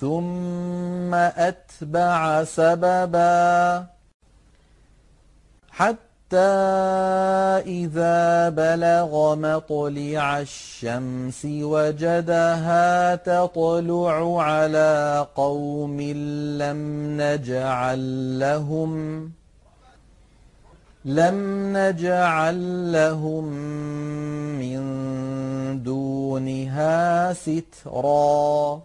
ثم أتبع سببا حتى إذا بلغ مطلع الشمس وجدها تطلع على قوم لم نجعل لهم لم نجعل لهم من دونها سترا